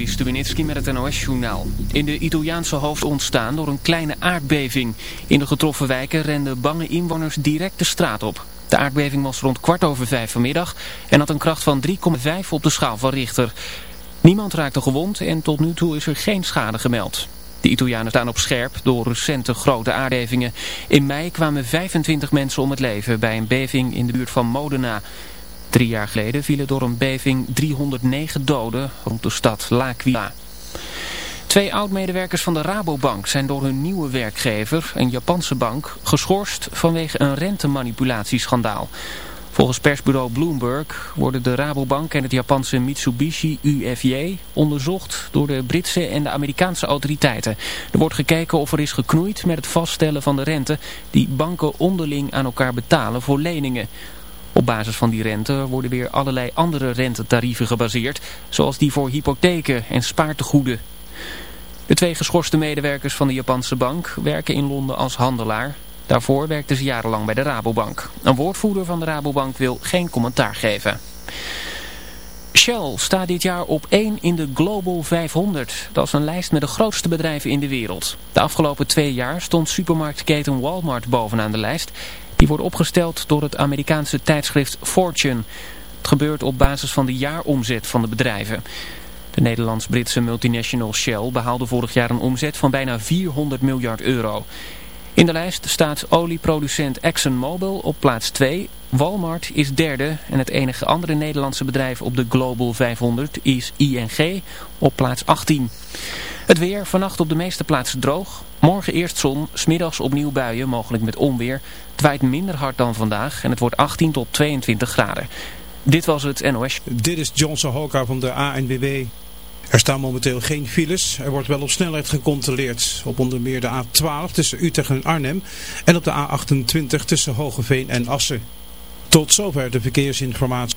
Met het NOS-journaal. In de Italiaanse hoofd ontstaan door een kleine aardbeving. In de getroffen wijken renden bange inwoners direct de straat op. De aardbeving was rond kwart over vijf vanmiddag en had een kracht van 3,5 op de schaal van Richter. Niemand raakte gewond en tot nu toe is er geen schade gemeld. De Italianen staan op scherp door recente grote aardbevingen. In mei kwamen 25 mensen om het leven bij een beving in de buurt van Modena. Drie jaar geleden vielen door een beving 309 doden rond de stad L'Aquila. Twee oud-medewerkers van de Rabobank zijn door hun nieuwe werkgever, een Japanse bank, geschorst vanwege een rentemanipulatieschandaal. Volgens persbureau Bloomberg worden de Rabobank en het Japanse Mitsubishi UFJ onderzocht door de Britse en de Amerikaanse autoriteiten. Er wordt gekeken of er is geknoeid met het vaststellen van de rente die banken onderling aan elkaar betalen voor leningen. Op basis van die rente worden weer allerlei andere rentetarieven gebaseerd, zoals die voor hypotheken en spaartegoeden. De twee geschorste medewerkers van de Japanse bank werken in Londen als handelaar. Daarvoor werkten ze jarenlang bij de Rabobank. Een woordvoerder van de Rabobank wil geen commentaar geven. Shell staat dit jaar op 1 in de Global 500. Dat is een lijst met de grootste bedrijven in de wereld. De afgelopen twee jaar stond supermarktketen Walmart bovenaan de lijst. Die wordt opgesteld door het Amerikaanse tijdschrift Fortune. Het gebeurt op basis van de jaaromzet van de bedrijven. De Nederlands-Britse multinational Shell behaalde vorig jaar een omzet van bijna 400 miljard euro. In de lijst staat olieproducent ExxonMobil op plaats 2. Walmart is derde en het enige andere Nederlandse bedrijf op de Global 500 is ING op plaats 18. Het weer, vannacht op de meeste plaatsen droog. Morgen eerst zon, smiddags opnieuw buien, mogelijk met onweer. Het waait minder hard dan vandaag en het wordt 18 tot 22 graden. Dit was het NOS. Dit is Johnson Hoka van de ANWB. Er staan momenteel geen files. Er wordt wel op snelheid gecontroleerd. Op onder meer de A12 tussen Utrecht en Arnhem. En op de A28 tussen Hogeveen en Assen. Tot zover de verkeersinformatie.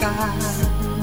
山.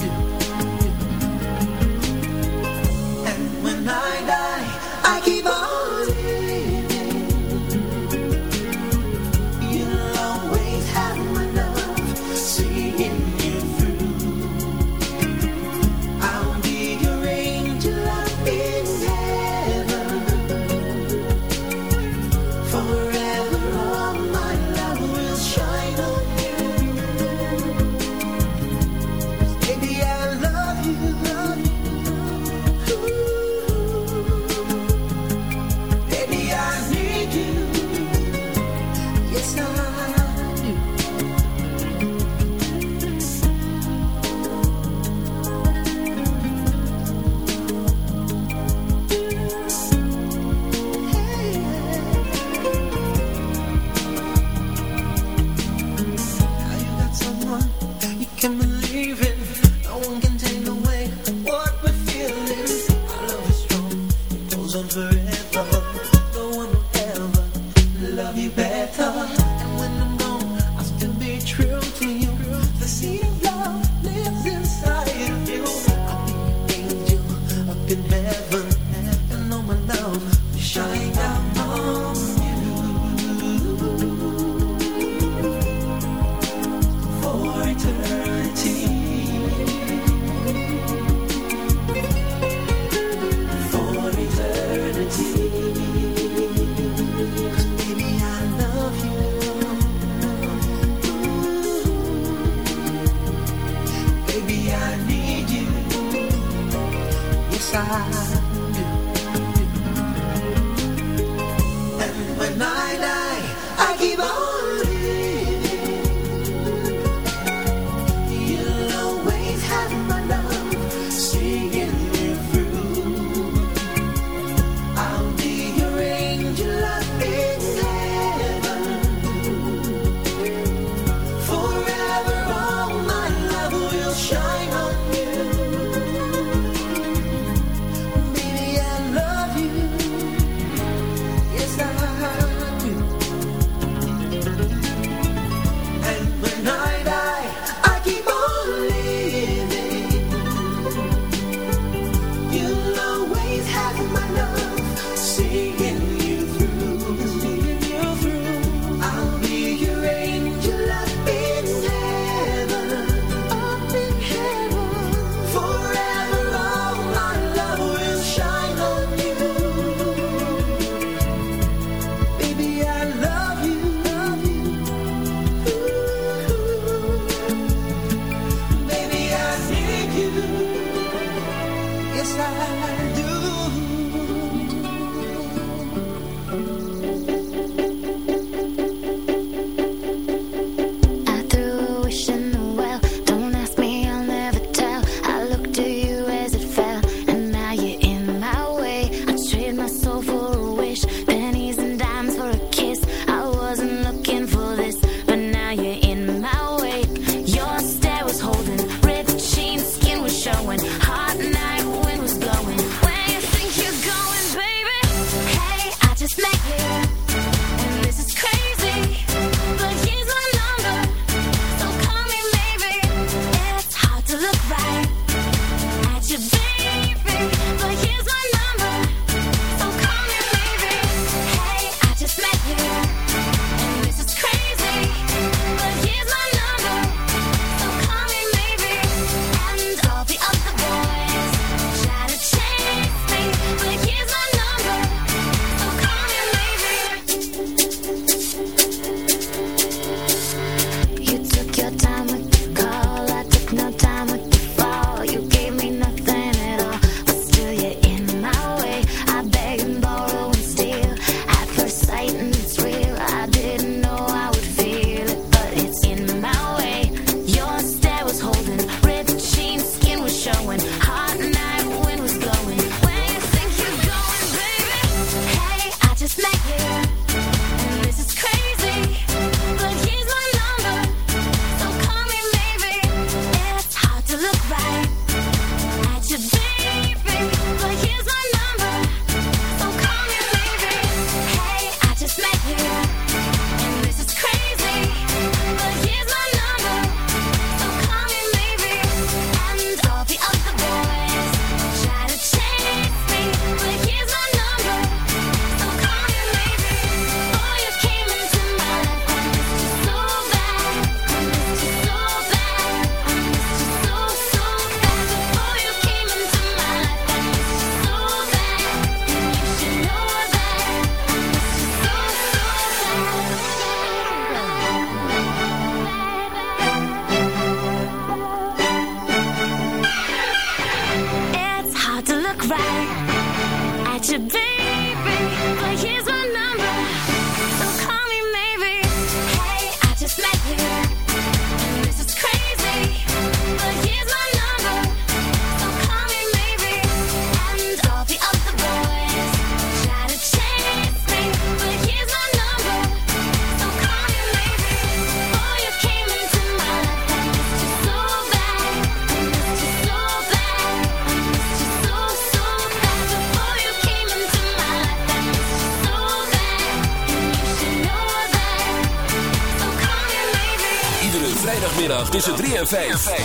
Tussen 3 en 5.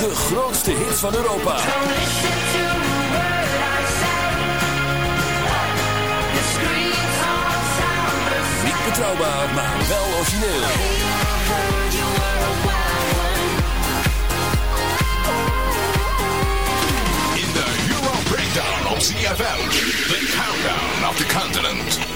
De grootste hits van Europa. Niet betrouwbaar, maar wel origineel. In de Euro Breakdown op CFM. The Countdown of the Continent.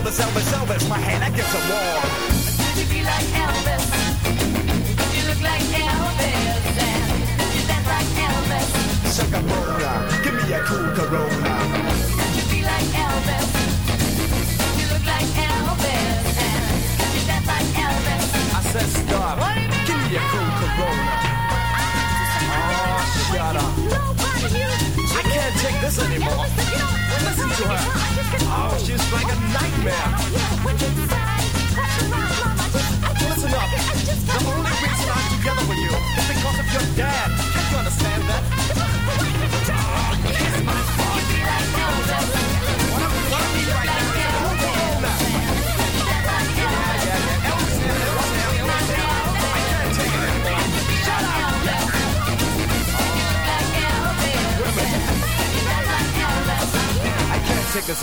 Elvis, Elvis, Elvis, my hand against the wall. Could you be like Elvis? Could you look like Elvis? And could you dance like Elvis? Shaka Bona, give me a cool Corona. Could you be like Elvis? Could you look like Elvis? And could you dance like Elvis? I said stop. What do you mean Give me a cool Corona. Oh, shut up. Nobody you. I can't take this anymore listen to her. Oh, she's like a nightmare. Listen up. The only reason I'm together with you is because of your dad. Can't you understand that? I can't take this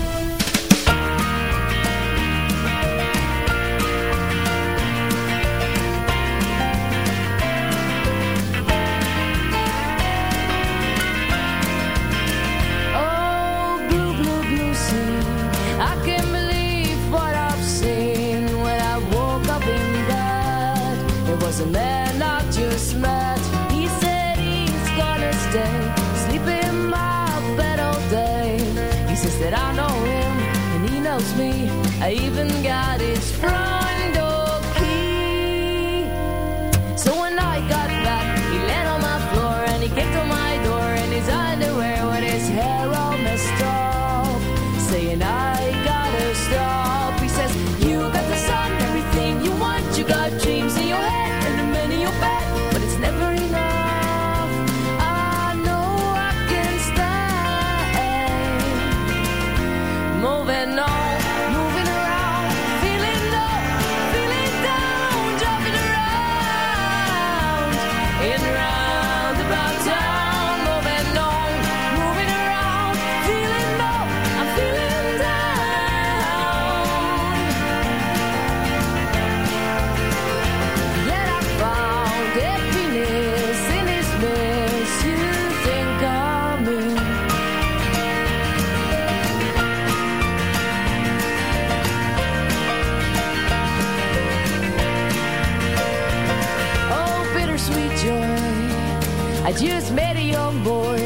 I just met a young boy.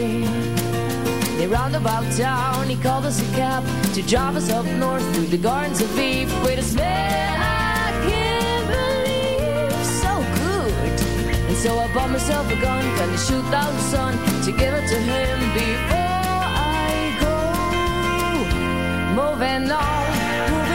They roundabout town, he called us a cab to drive us up north through the gardens of Eve with a smell I can't believe. So good. And so I bought myself a gun, gonna shoot out the sun to give it to him before I go. Moving on, moving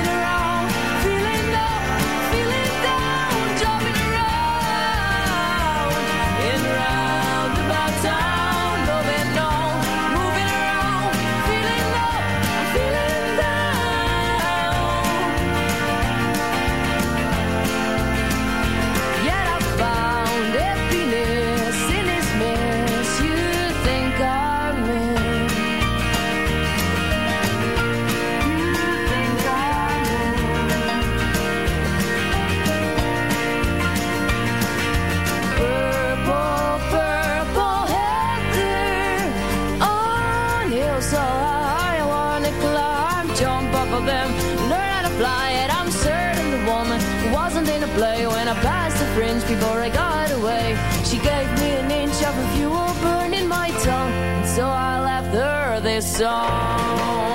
before I got away. She gave me an inch of her fuel burning my tongue, and so I left her this song.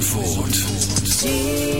Zandvoort.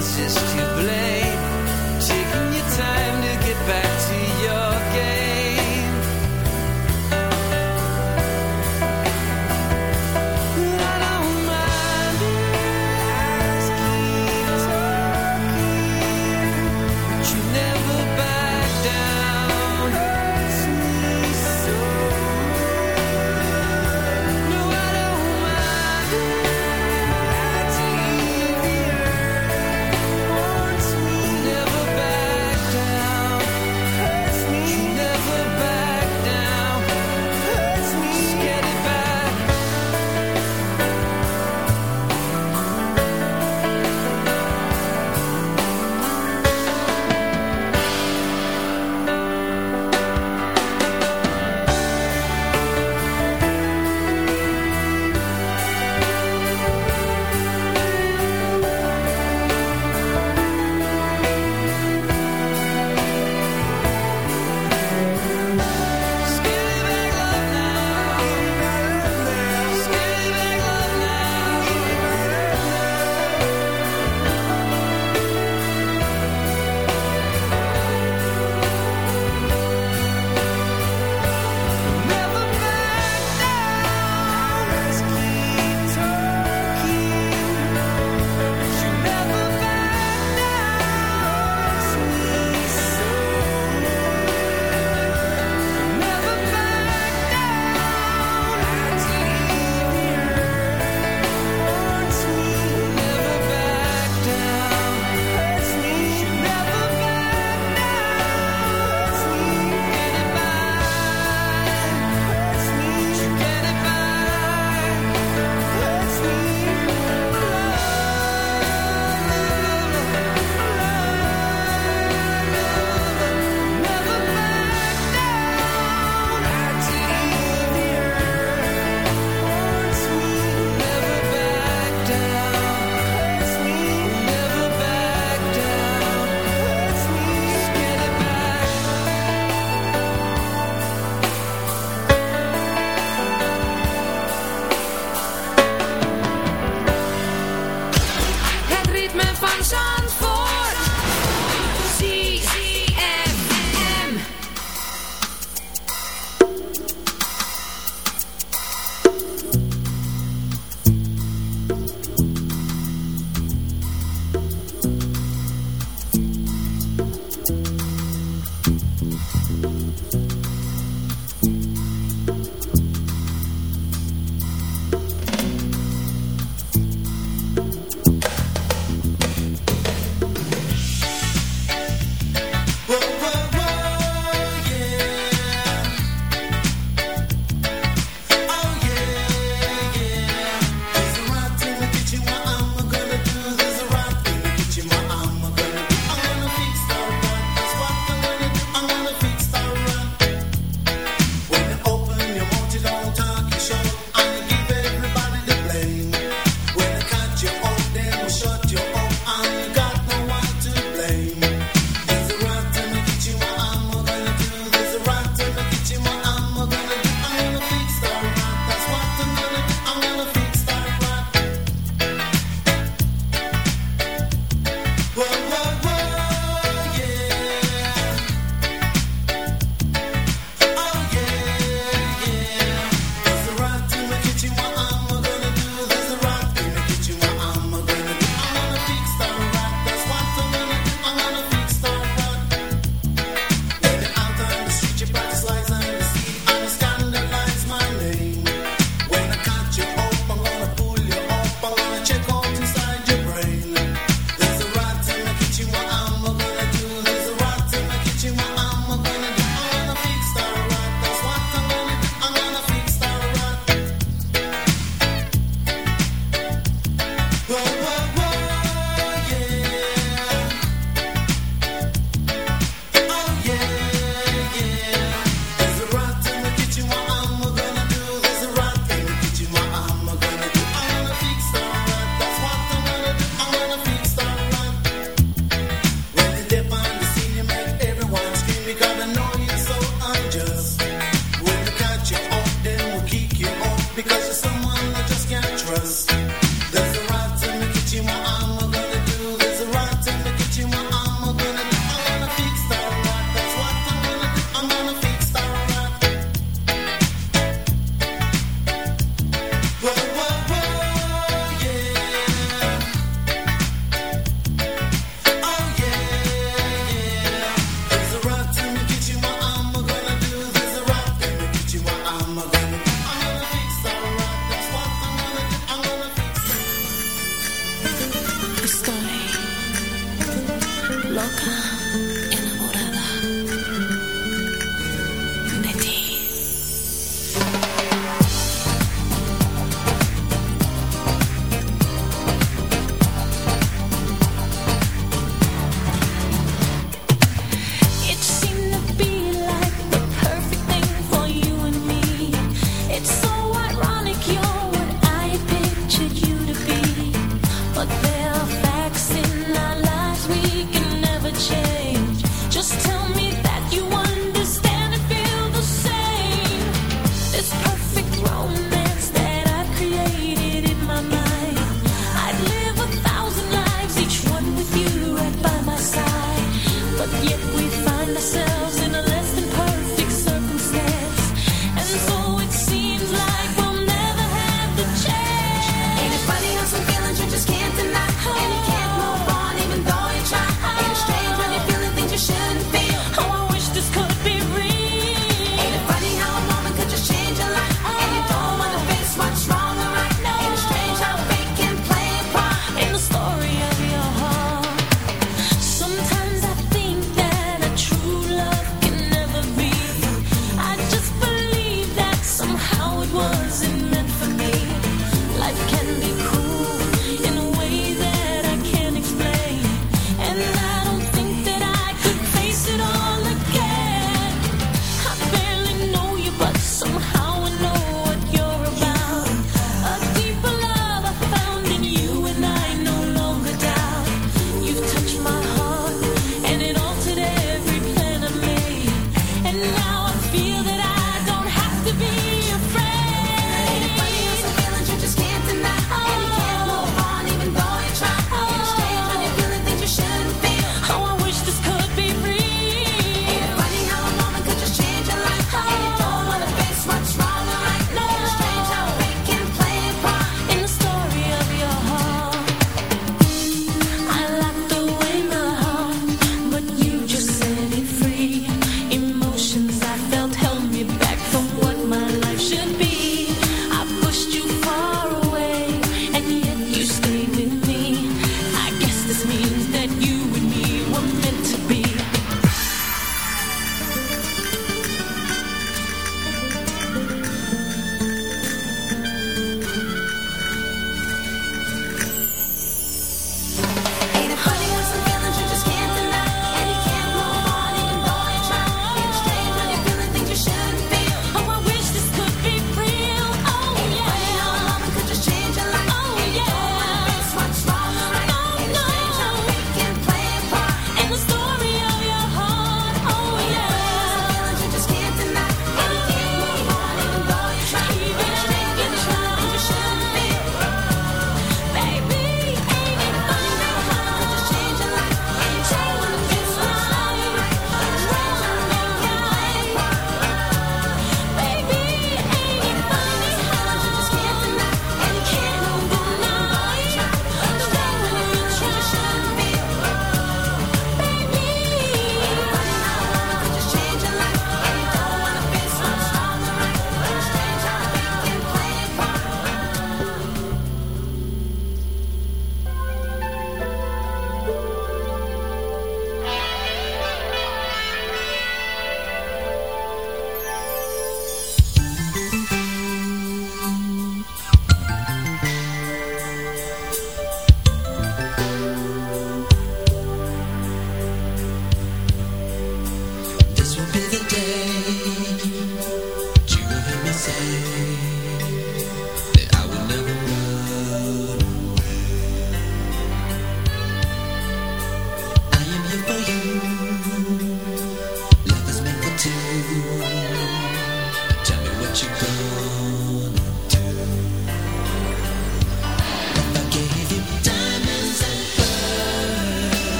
Just is to blame.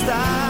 staan.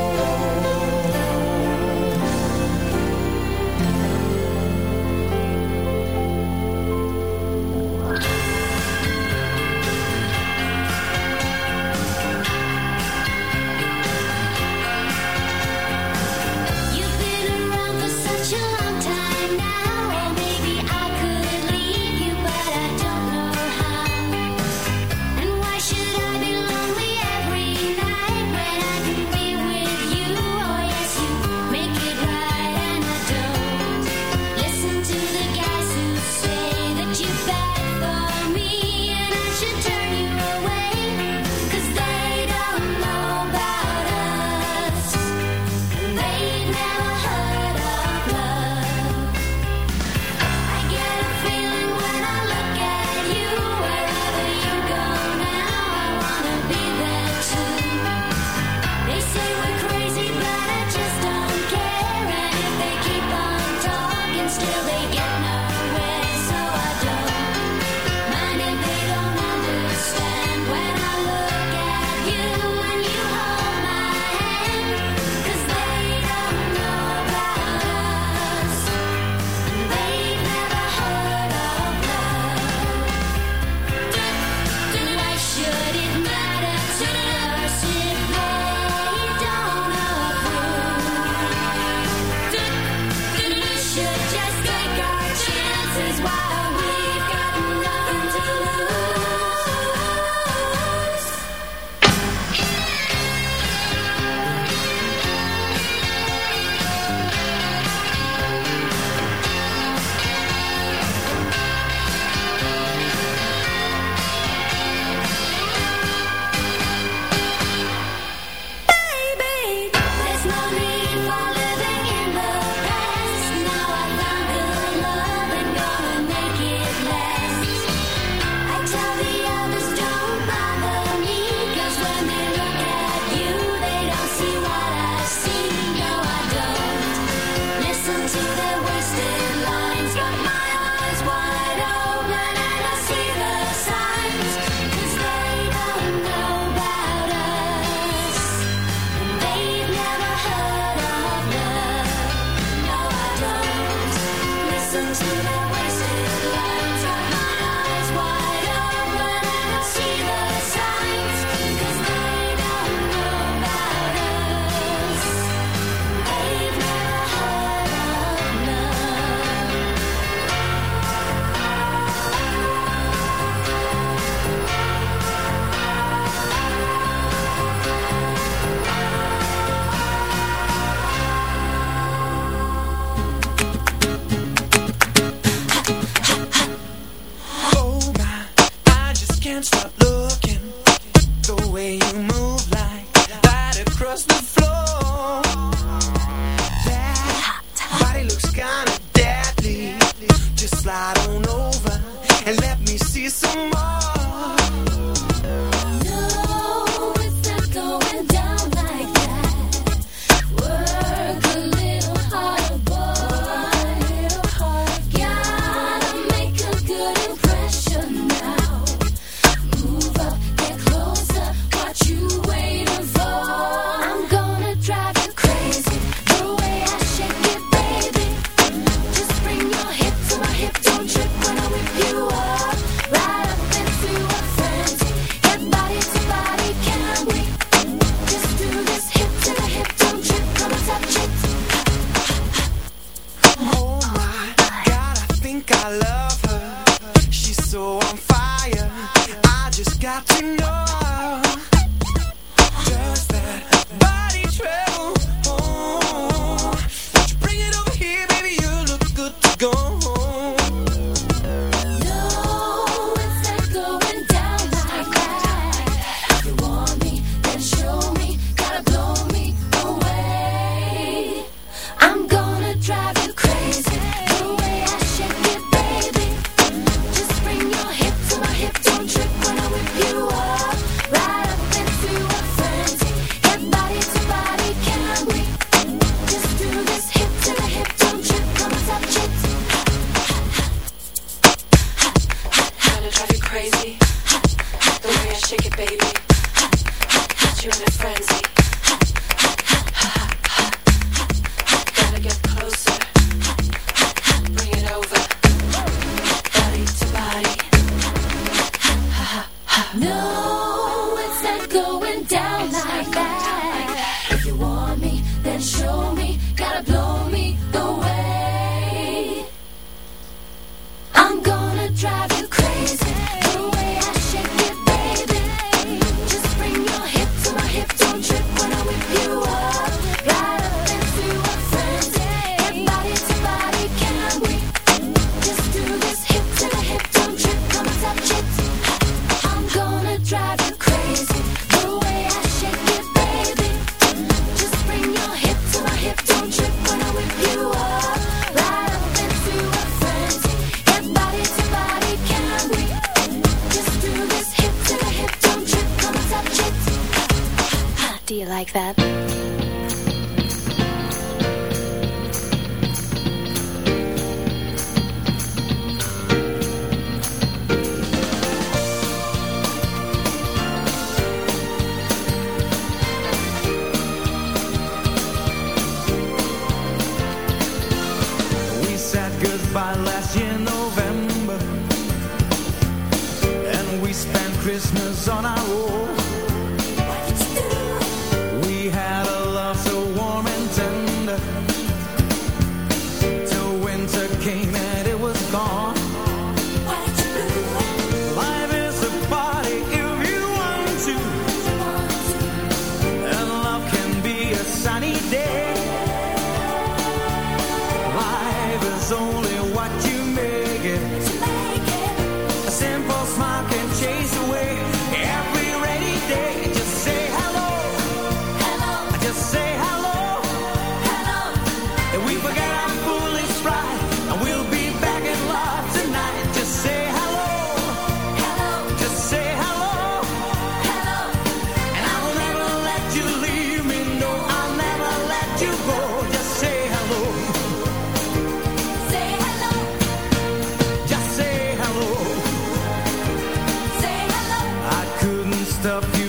stuff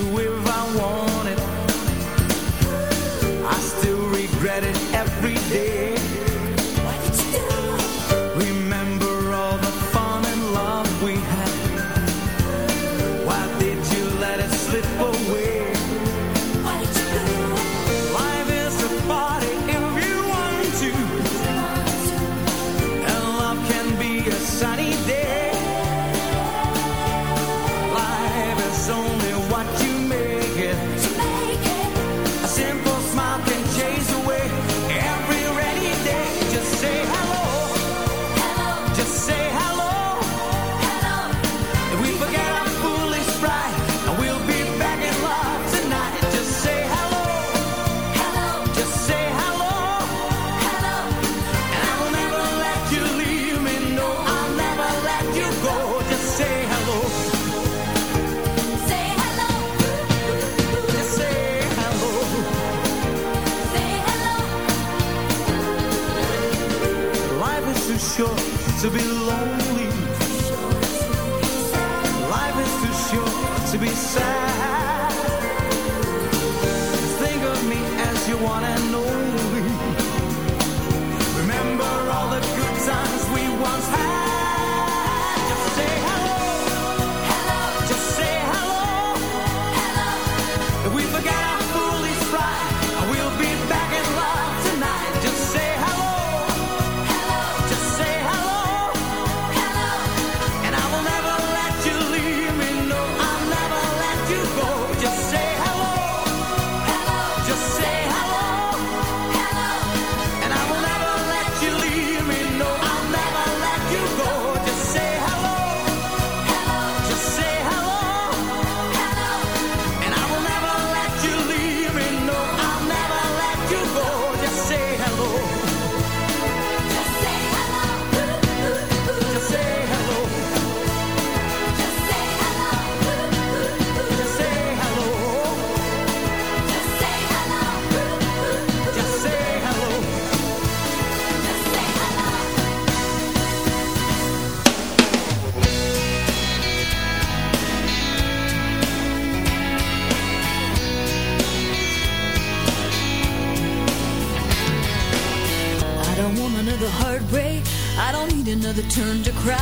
to be turned to cry.